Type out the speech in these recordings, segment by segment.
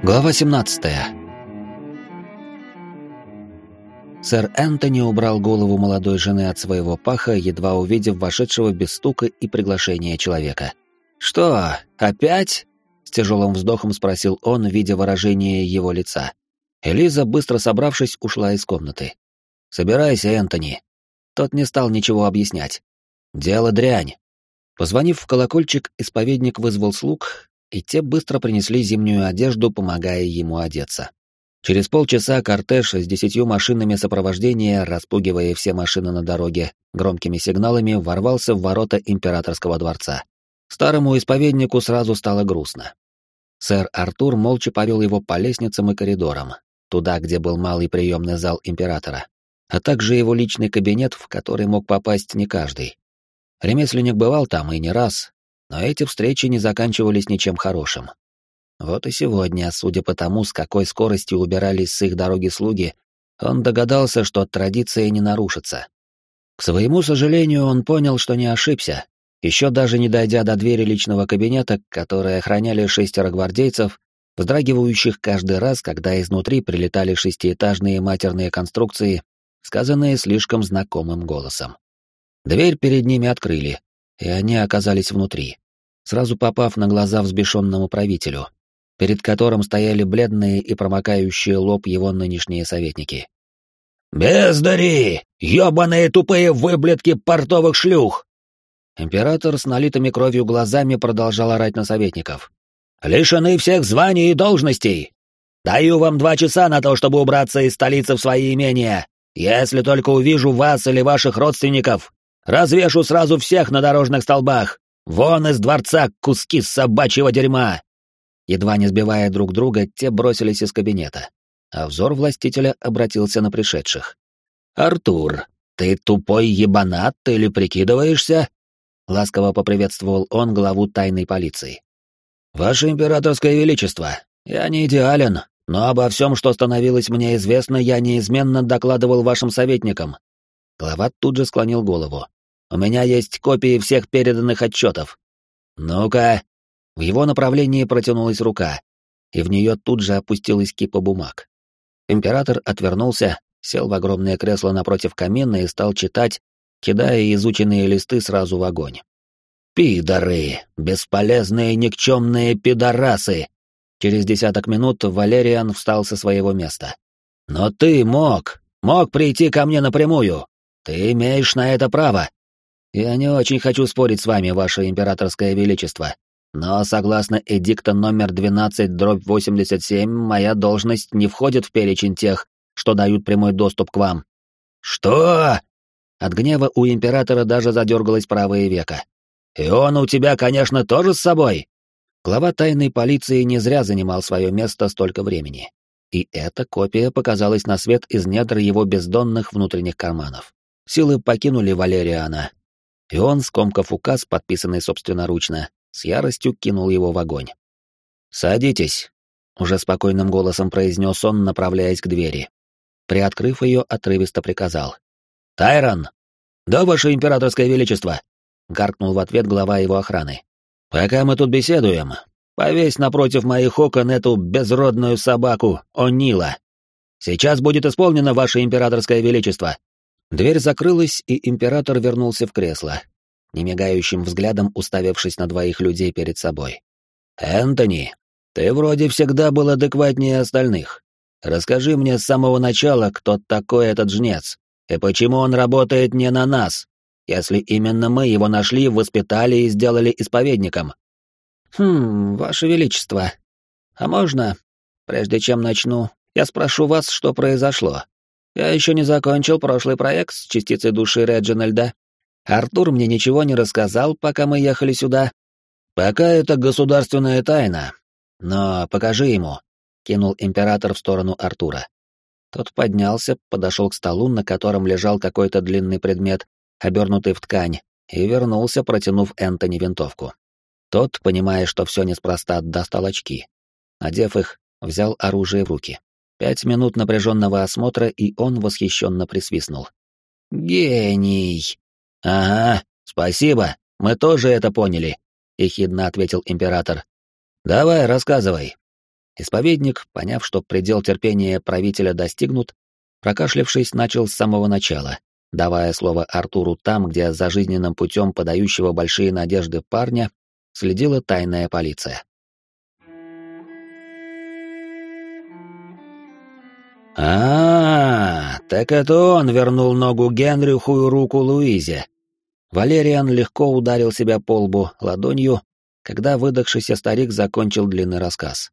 Глава 17. Сэр Энтони убрал голову молодой жены от своего паха, едва увидев вошедшего без стука и приглашения человека. «Что, опять?» — с тяжелым вздохом спросил он, видя выражение его лица. Элиза, быстро собравшись, ушла из комнаты. «Собирайся, Энтони». Тот не стал ничего объяснять. «Дело дрянь». Позвонив в колокольчик, исповедник вызвал слуг, и те быстро принесли зимнюю одежду, помогая ему одеться. Через полчаса кортеж с десятью машинами сопровождения, распугивая все машины на дороге, громкими сигналами ворвался в ворота императорского дворца. Старому исповеднику сразу стало грустно. Сэр Артур молча повел его по лестницам и коридорам, туда, где был малый приемный зал императора, а также его личный кабинет, в который мог попасть не каждый. Ремесленник бывал там и не раз, но эти встречи не заканчивались ничем хорошим. Вот и сегодня, судя по тому, с какой скоростью убирались с их дороги слуги, он догадался, что традиция не нарушится. К своему сожалению, он понял, что не ошибся. Еще даже не дойдя до двери личного кабинета, которые охраняли шестеро гвардейцев, вздрагивающих каждый раз, когда изнутри прилетали шестиэтажные матерные конструкции, сказанные слишком знакомым голосом. Дверь перед ними открыли, и они оказались внутри, сразу попав на глаза взбешенному правителю, перед которым стояли бледные и промокающие лоб его нынешние советники. «Бездари! Ёбаные тупые выблядки портовых шлюх!» Император с налитыми кровью глазами продолжал орать на советников. «Лишены всех званий и должностей! Даю вам два часа на то, чтобы убраться из столицы в свои имения, если только увижу вас или ваших родственников. Развешу сразу всех на дорожных столбах! Вон из дворца куски собачьего дерьма!» Едва не сбивая друг друга, те бросились из кабинета, а взор властителя обратился на пришедших. «Артур, ты тупой ебанат или прикидываешься?» Ласково поприветствовал он главу тайной полиции. «Ваше императорское величество, я не идеален, но обо всем, что становилось мне известно, я неизменно докладывал вашим советникам». Глава тут же склонил голову. У меня есть копии всех переданных отчетов. Ну-ка. В его направлении протянулась рука, и в нее тут же опустилась кипа бумаг. Император отвернулся, сел в огромное кресло напротив камина и стал читать, кидая изученные листы сразу в огонь. «Пидоры! Бесполезные никчемные пидорасы!» Через десяток минут Валериан встал со своего места. «Но ты мог! Мог прийти ко мне напрямую! Ты имеешь на это право!» Я не очень хочу спорить с вами, ваше императорское величество, но согласно эдикта номер 12 дробь 87, моя должность не входит в перечень тех, что дают прямой доступ к вам. Что? От гнева у императора даже задергалось правое веко. И он у тебя, конечно, тоже с собой? Глава тайной полиции не зря занимал свое место столько времени. И эта копия показалась на свет из недр его бездонных внутренних карманов. Силы покинули Валериана, и он, скомкав указ, подписанный собственноручно, с яростью кинул его в огонь. «Садитесь», — уже спокойным голосом произнес он, направляясь к двери. Приоткрыв ее, отрывисто приказал. «Тайрон! Да, ваше императорское величество!» — гаркнул в ответ глава его охраны. «Пока мы тут беседуем, повесь напротив моих окон эту безродную собаку, О'Нила. Сейчас будет исполнено ваше императорское величество!» Дверь закрылась, и император вернулся в кресло, немигающим взглядом уставившись на двоих людей перед собой. «Энтони, ты вроде всегда был адекватнее остальных. Расскажи мне с самого начала, кто такой этот жнец, и почему он работает не на нас, если именно мы его нашли, воспитали и сделали исповедником». «Хм, Ваше Величество, а можно, прежде чем начну, я спрошу вас, что произошло?» Я еще не закончил прошлый проект с частицей души Реджинальда. Артур мне ничего не рассказал, пока мы ехали сюда. Пока это государственная тайна. Но покажи ему, кинул император в сторону Артура. Тот поднялся, подошел к столу, на котором лежал какой-то длинный предмет, обернутый в ткань, и вернулся, протянув Энтони винтовку. Тот, понимая, что все неспроста, достал очки. Надев их, взял оружие в руки. Пять минут напряженного осмотра, и он восхищенно присвистнул. «Гений!» «Ага, спасибо, мы тоже это поняли», — ехидно ответил император. «Давай, рассказывай». Исповедник, поняв, что предел терпения правителя достигнут, прокашлявшись, начал с самого начала, давая слово Артуру там, где за жизненным путем подающего большие надежды парня следила тайная полиция. А, -а, так это он вернул ногу Генриху и руку Луизе. Валериан легко ударил себя по лбу ладонью, когда выдохшийся старик закончил длинный рассказ.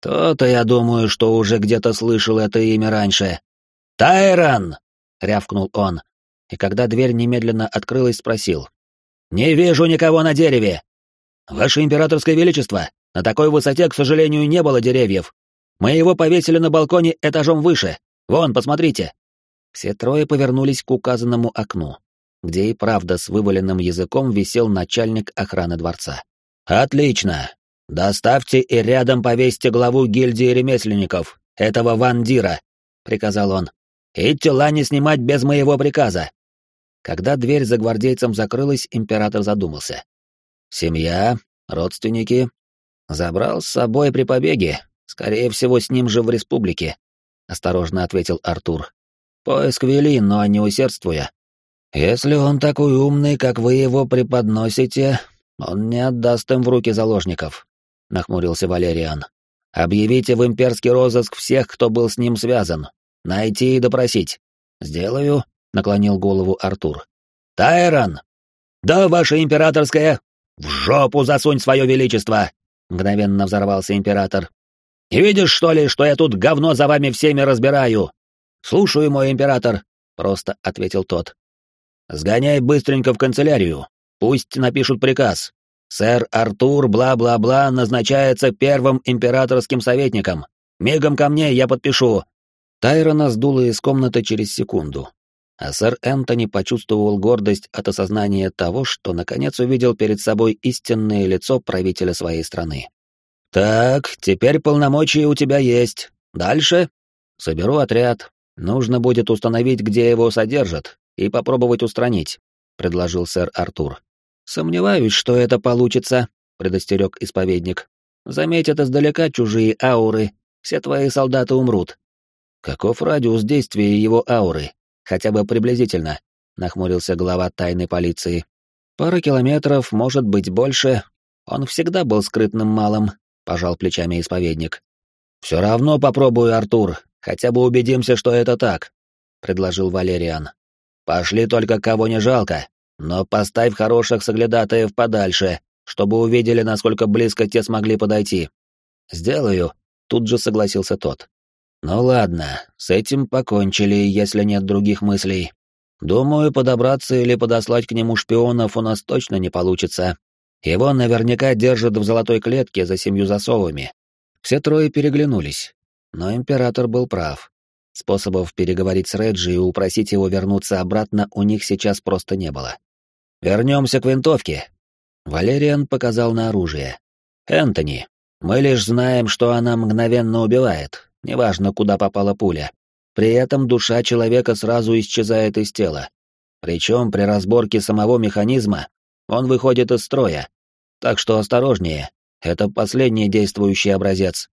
То-то я думаю, что уже где-то слышал это имя раньше. Тайрон! рявкнул он, и когда дверь немедленно открылась, спросил. «Не вижу никого на дереве!» «Ваше императорское величество, на такой высоте, к сожалению, не было деревьев. Мы его повесили на балконе этажом выше. Вон, посмотрите!» Все трое повернулись к указанному окну, где и правда с вываленным языком висел начальник охраны дворца. «Отлично! Доставьте и рядом повесьте главу гильдии ремесленников, этого Вандира», — приказал он. «И тела не снимать без моего приказа. Когда дверь за гвардейцем закрылась, император задумался. Семья, родственники. Забрал с собой при побеге. Скорее всего, с ним же в республике. Осторожно ответил Артур. Поиск вели, но не усердствуя. Если он такой умный, как вы его преподносите, он не отдаст им в руки заложников. Нахмурился Валериан. Объявите в имперский розыск всех, кто был с ним связан. Найти и допросить. Сделаю, наклонил голову Артур. «Тайрон! Да, ваше императорское! В жопу засунь свое величество!» Мгновенно взорвался император. «Не видишь, что ли, что я тут говно за вами всеми разбираю?» «Слушаю, мой император», — просто ответил тот. «Сгоняй быстренько в канцелярию. Пусть напишут приказ. Сэр Артур бла-бла-бла назначается первым императорским советником. Мигом ко мне я подпишу». Тайрона сдуло из комнаты через секунду, а сэр Энтони почувствовал гордость от осознания того, что наконец увидел перед собой истинное лицо правителя своей страны. «Так, теперь полномочия у тебя есть. Дальше?» «Соберу отряд. Нужно будет установить, где его содержат, и попробовать устранить», — предложил сэр Артур. «Сомневаюсь, что это получится», — предостерег исповедник. «Заметят издалека чужие ауры, все твои солдаты умрут». «Каков радиус действия его ауры?» хотя бы приблизительно, нахмурился глава тайной полиции. Пара километров, может быть, больше. Он всегда был скрытным малым, пожал плечами исповедник. Все равно попробую, Артур, хотя бы убедимся, что это так, предложил Валериан. Пошли только кого не жалко, но поставь хороших соглядатаев подальше, чтобы увидели, насколько близко те смогли подойти. Сделаю, тут же согласился тот. Ну ладно, с этим покончили, если нет других мыслей. Думаю, подобраться или подослать к нему шпионов у нас точно не получится. Его наверняка держат в золотой клетке за семью засовами. Все трое переглянулись. Но император был прав. Способов переговорить с Реджи и упросить его вернуться обратно у них сейчас просто не было. «Вернемся к винтовке», — Валериан показал на оружие. «Энтони, мы лишь знаем, что она мгновенно убивает, неважно, куда попала пуля. При этом душа человека сразу исчезает из тела. Причем при разборке самого механизма он выходит из строя. Так что осторожнее, это последний действующий образец.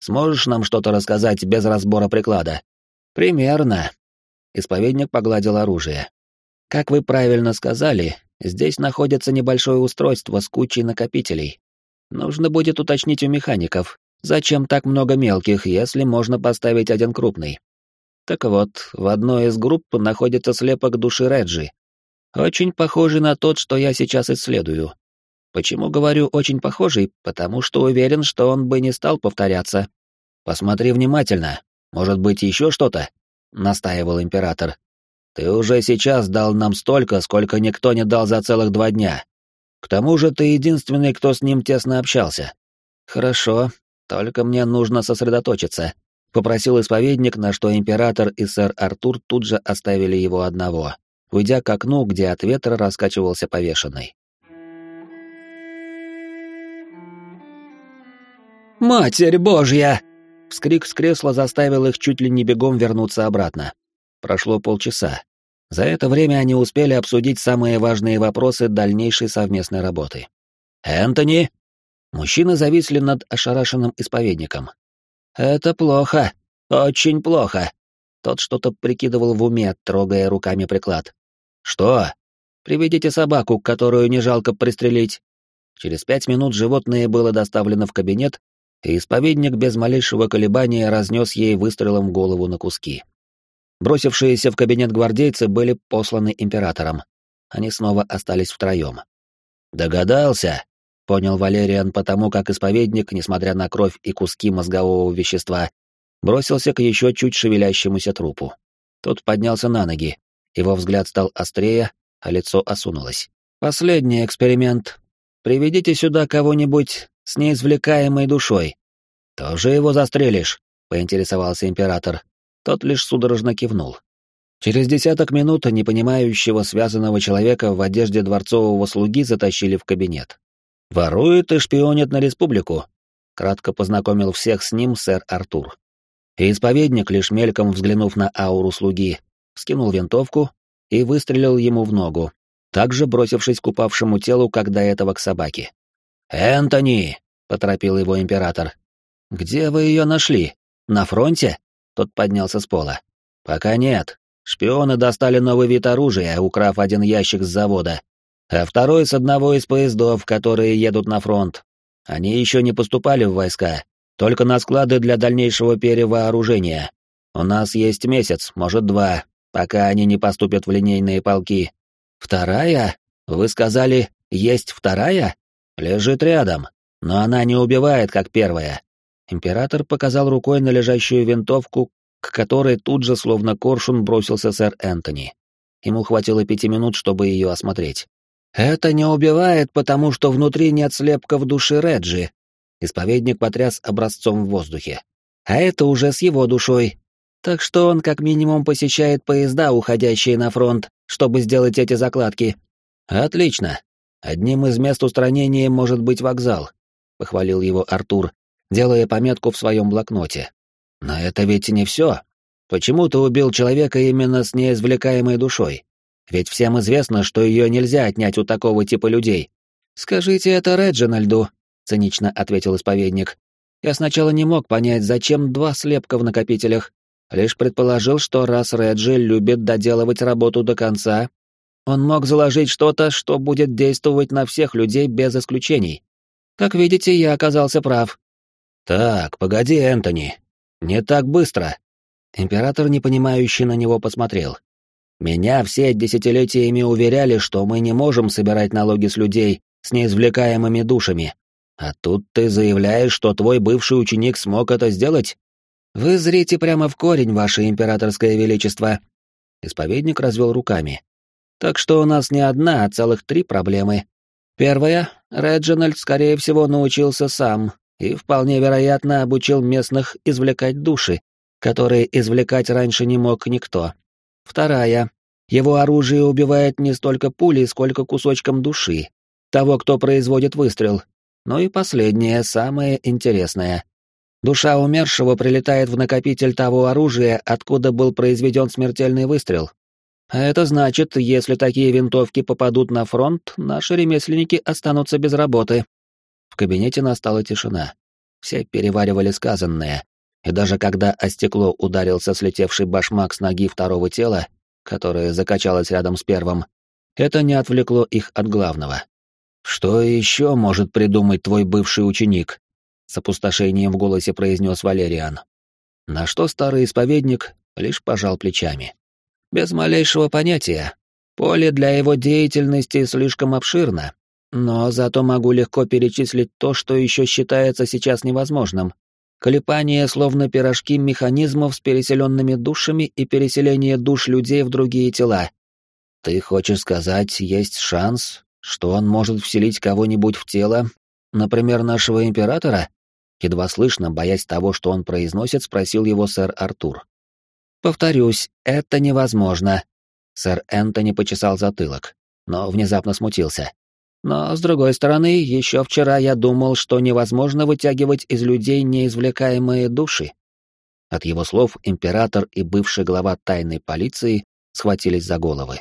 Сможешь нам что-то рассказать без разбора приклада? Примерно. Исповедник погладил оружие. Как вы правильно сказали, здесь находится небольшое устройство с кучей накопителей. Нужно будет уточнить у механиков, Зачем так много мелких, если можно поставить один крупный? Так вот, в одной из групп находится слепок души Реджи. Очень похожий на тот, что я сейчас исследую. Почему говорю очень похожий? Потому что уверен, что он бы не стал повторяться. Посмотри внимательно. Может быть, еще что-то? Настаивал император. Ты уже сейчас дал нам столько, сколько никто не дал за целых два дня. К тому же ты единственный, кто с ним тесно общался. Хорошо, только мне нужно сосредоточиться, попросил исповедник, на что император и сэр Артур тут же оставили его одного, уйдя к окну, где от ветра раскачивался повешенный. «Матерь Божья!» Вскрик с кресла заставил их чуть ли не бегом вернуться обратно. Прошло полчаса. За это время они успели обсудить самые важные вопросы дальнейшей совместной работы. «Энтони!» Мужчины зависли над ошарашенным исповедником. Это плохо. Очень плохо. Тот что-то прикидывал в уме, трогая руками приклад. Что? Приведите собаку, которую не жалко пристрелить. Через пять минут животное было доставлено в кабинет, и исповедник без малейшего колебания разнес ей выстрелом голову на куски. Бросившиеся в кабинет гвардейцы были посланы императором. Они снова остались втроем. «Догадался», — понял Валериан потому, как исповедник, несмотря на кровь и куски мозгового вещества, бросился к еще чуть шевелящемуся трупу. Тот поднялся на ноги, его взгляд стал острее, а лицо осунулось. «Последний эксперимент. Приведите сюда кого-нибудь с неизвлекаемой душой. Тоже его застрелишь?» — поинтересовался император. Тот лишь судорожно кивнул. Через десяток минут непонимающего связанного человека в одежде дворцового слуги затащили в кабинет. «Ворует и шпионит на республику», — кратко познакомил всех с ним сэр Артур. И исповедник, лишь мельком взглянув на ауру слуги, скинул винтовку и выстрелил ему в ногу, также бросившись к упавшему телу, как до этого к собаке. «Энтони!» — поторопил его император. «Где вы ее нашли? На фронте?» Тот поднялся с пола. «Пока нет. Шпионы достали новый вид оружия, украв один ящик с завода, а второй с одного из поездов, которые едут на фронт. Они еще не поступали в войска, только на склады для дальнейшего перевооружения. У нас есть месяц, может два, пока они не поступят в линейные полки. Вторая? Вы сказали, есть вторая? Лежит рядом, но она не убивает, как первая. Император показал рукой на лежащую винтовку, к которой тут же, словно коршун, бросился сэр Энтони. Ему хватило пяти минут, чтобы ее осмотреть. «Это не убивает, потому что внутри нет слепков души Реджи», Исповедник потряс образцом в воздухе. А это уже с его душой. Так что он как минимум посещает поезда, уходящие на фронт, чтобы сделать эти закладки. Отлично. Одним из мест устранения может быть вокзал, похвалил его Артур, делая пометку в своем блокноте. Но это ведь не все. Почему ты убил человека именно с неизвлекаемой душой? Ведь всем известно, что ее нельзя отнять у такого типа людей. Скажите это Реджинальду, — цинично ответил исповедник. «Я сначала не мог понять, зачем два слепка в накопителях. Лишь предположил, что раз Реджи любит доделывать работу до конца, он мог заложить что-то, что будет действовать на всех людей без исключений. Как видите, я оказался прав». «Так, погоди, Энтони. Не так быстро». Император, непонимающе на него, посмотрел. «Меня все десятилетиями уверяли, что мы не можем собирать налоги с людей с неизвлекаемыми душами. А тут ты заявляешь, что твой бывший ученик смог это сделать? Вы зрите прямо в корень, ваше императорское величество. Исповедник развел руками. Так что у нас не одна, а целых три проблемы. Первая — Реджинальд, скорее всего, научился сам и, вполне вероятно, обучил местных извлекать души, которые извлекать раньше не мог никто. Вторая — его оружие убивает не столько пулей, сколько кусочком души, того, кто производит выстрел, ну и последнее, самое интересное. Душа умершего прилетает в накопитель того оружия, откуда был произведен смертельный выстрел. А это значит, если такие винтовки попадут на фронт, наши ремесленники останутся без работы. В кабинете настала тишина. Все переваривали сказанное, и даже когда о стекло ударился слетевший башмак с ноги второго тела, которое закачалось рядом с первым, это не отвлекло их от главного. «Что еще может придумать твой бывший ученик?» — с опустошением в голосе произнес Валериан. На что старый исповедник лишь пожал плечами. «Без малейшего понятия. Поле для его деятельности слишком обширно, но зато могу легко перечислить то, что еще считается сейчас невозможным. Колепание, словно пирожки механизмов с переселенными душами и переселение душ людей в другие тела. Ты хочешь сказать, есть шанс, что он может вселить кого-нибудь в тело, например, нашего императора? Едва слышно, боясь того, что он произносит, спросил его сэр Артур. Повторюсь, это невозможно. Сэр Энтони почесал затылок, но внезапно смутился. Но, с другой стороны, еще вчера я думал, что невозможно вытягивать из людей неизвлекаемые души. От его слов император и бывший глава тайной полиции схватились за головы.